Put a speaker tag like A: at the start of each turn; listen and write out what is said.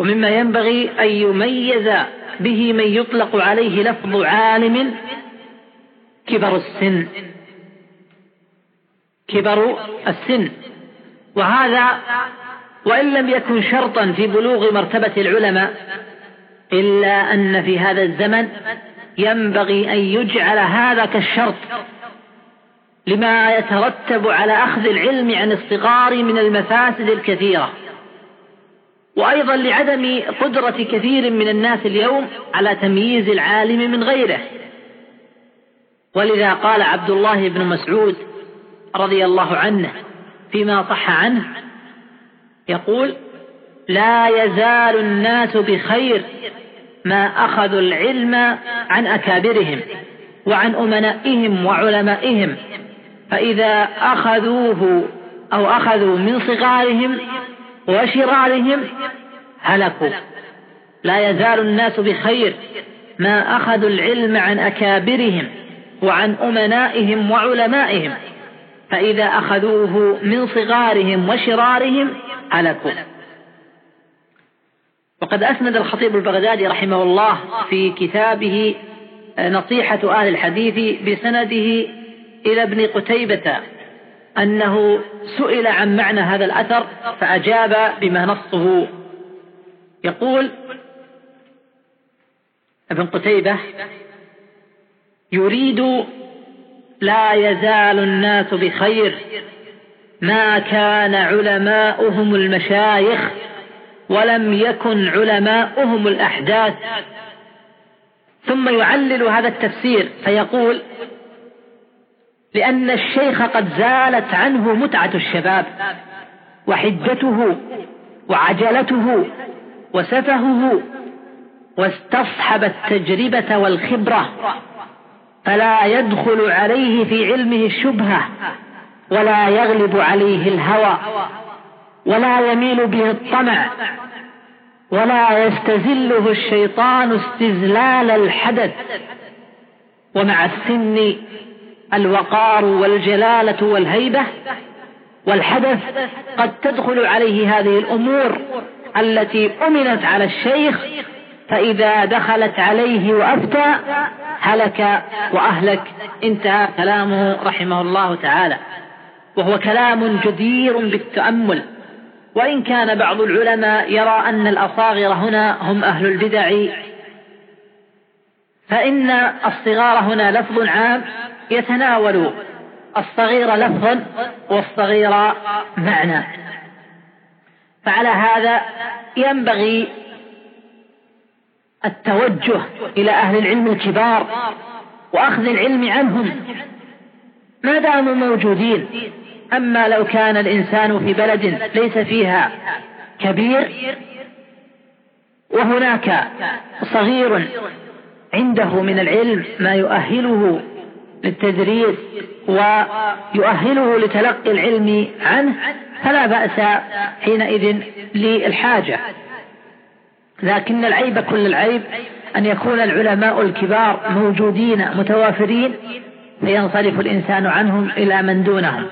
A: ومما ينبغي أن يميز به من يطلق عليه لفظ عالم كبر السن. كبر السن. وهذا وإن لم يكن شرطا في بلوغ مرتبة العلماء إلا أن في هذا الزمن ينبغي أن يجعل هذا كالشرط لما يترتب على أخذ العلم عن الصغار من المفاسد الكثيرة. وأيضا لعدم قدرة كثير من الناس اليوم على تمييز العالم من غيره. ولذا قال عبد الله بن مسعود رضي الله عنه فيما صح عنه يقول لا يزال الناس بخير ما أخذوا العلم عن أكابرهم وعن أمنائهم وعلمائهم فإذا أخذوه أو أخذوا من صغارهم وشرارهم هلكوا. لا يزال الناس بخير. ما أخذوا العلم عن أكابرهم وعن أمنائهم وعلمائهم. فإذا أخذوه من صغارهم وشرارهم هلكوا. وقد أسند الخطيب البغدادي رحمه الله في كتابه نصيحة أهل الحديث بسنده إلى ابن قتيبة. أنه سئل عن معنى هذا الأثر فأجاب بما نصه. يقول ابن قتيبة يريد لا يزال الناس بخير ما كان علماؤهم المشايخ ولم يكن علماؤهم الأحداث. ثم يعلل هذا التفسير فيقول لأن الشيخ قد زالت عنه متعة الشباب وحدته وعجلته وسفهه واستصحب التجربة والخبرة فلا يدخل عليه في علمه الشبهة ولا يغلب عليه الهوى ولا يميل به الطمع ولا يستزله الشيطان استزلال الحدث ومع السن الوقار والجلالة والهيبة والحدث قد تدخل عليه هذه الأمور التي أمنت على الشيخ فإذا دخلت عليه وأفتى هلك وأهلك. انتهى كلامه رحمه الله تعالى. وهو كلام جدير بالتأمل. وإن كان بعض العلماء يرى أن الأصاغر هنا هم أهل البدع فإن الصغار هنا لفظ عام يتناول الصغير لفظا والصغير معنى. فعلى هذا ينبغي التوجه إلى أهل العلم الكبار وأخذ العلم عنهم. ما داموا موجودين أما لو كان الإنسان في بلد ليس فيها كبير وهناك صغير عنده من العلم ما يؤهله للتدريس ويؤهله لتلقي العلم عنه فلا بأس حينئذ للحاجة. لكن العيب كل العيب أن يكون العلماء الكبار موجودين متوافرين فينصرف الإنسان عنهم إلى من دونهم.